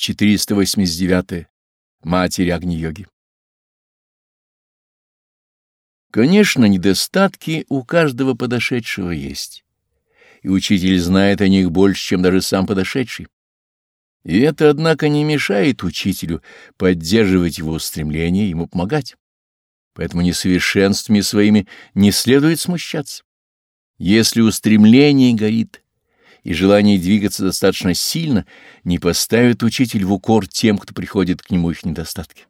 489. Матери Агни-йоги. Конечно, недостатки у каждого подошедшего есть, и учитель знает о них больше, чем даже сам подошедший. И это, однако, не мешает учителю поддерживать его устремление, ему помогать. Поэтому несовершенствами своими не следует смущаться. Если устремление горит и желание двигаться достаточно сильно, не поставит учитель в укор тем, кто приходит к нему их недостатки.